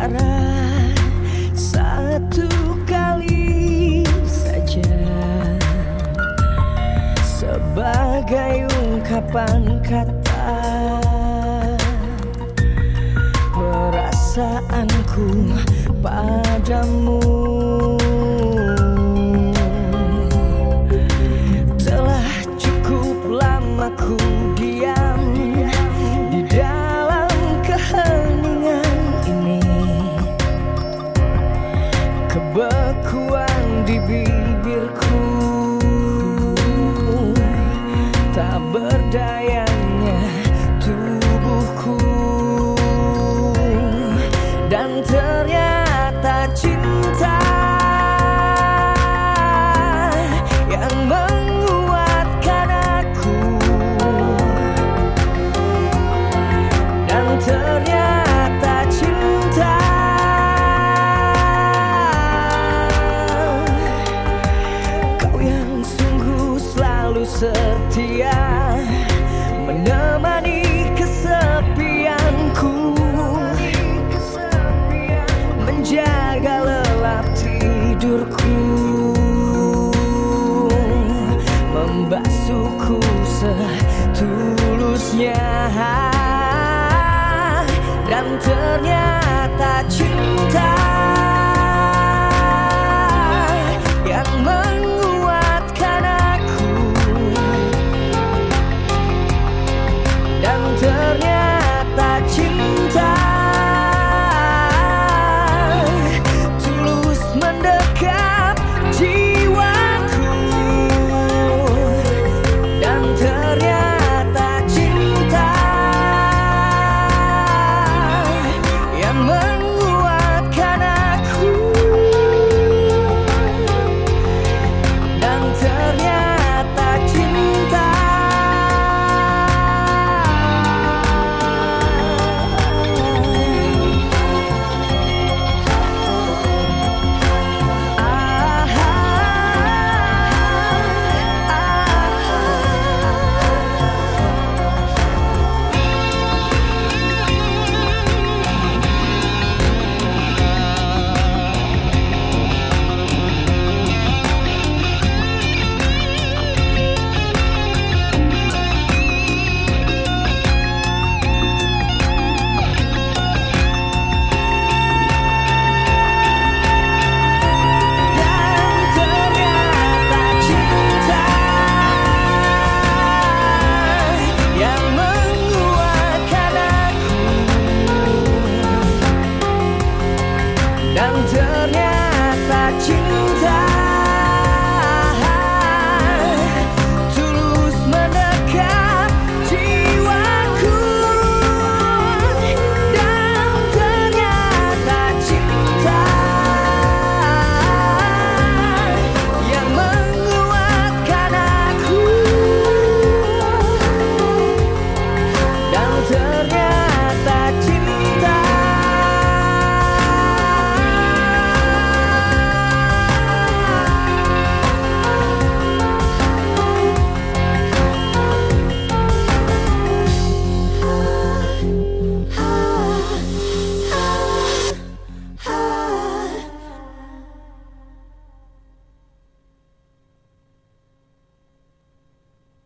bicara satu kali saja. Sebagai ungkapan kata perasaanku padamu di bibirku. Tak berdayanya tubuhku. Dan ternyata cinta yang menguatkan aku. Dan ternyata setia menemani kesepianku. Menjaga lelap tidurku. Membasuhku setulusnya. Dan ternyata